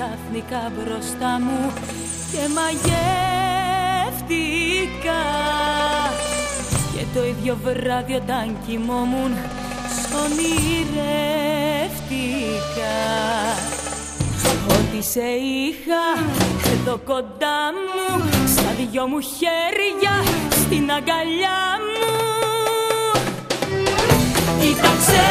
ξαφνικά μπροστά μου και μαγεύτηκα. Και το ίδιο βράδυ όταν κοιμόμουν σονειρεύτηκα ότι σε είχα εδώ κοντά μου στα δυο μου χέρια στην αγκαλιά μου. Κοίταξε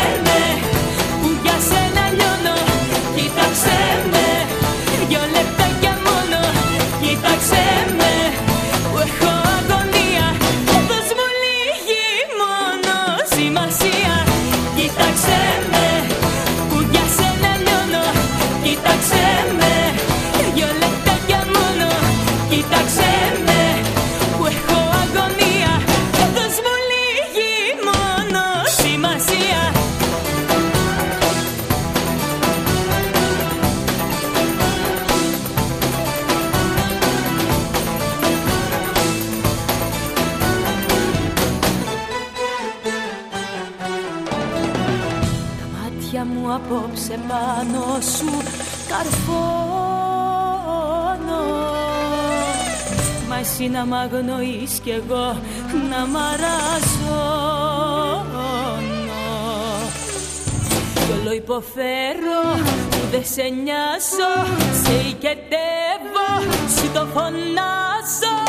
Εγώ αγωνία έχω πολύ μόνο σημασία. Τα μάτια μου απόψε, μόνο σου καρφώ. φτάσει να μ' αγνοείς κι εγώ να μ' αράζωνω Κι όλο υποφέρω που δεν σε νοιάζω Σε οικετεύω, σου το φωνάζω.